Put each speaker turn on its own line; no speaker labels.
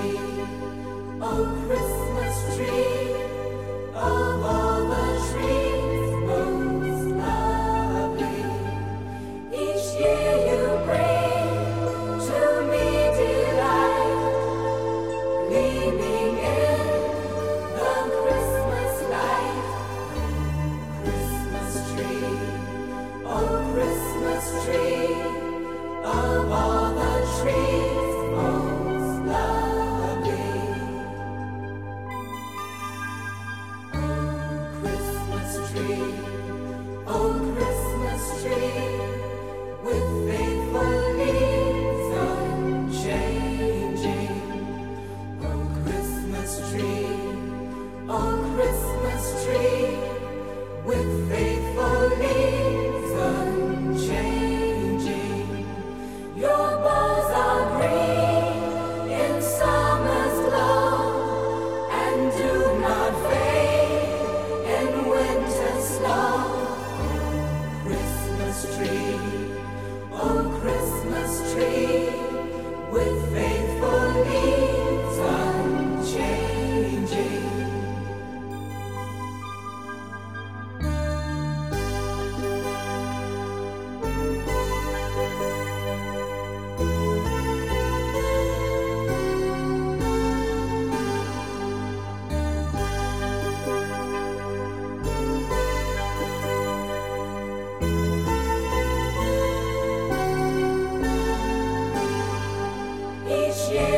Oh, Christmas. Street. street. 一切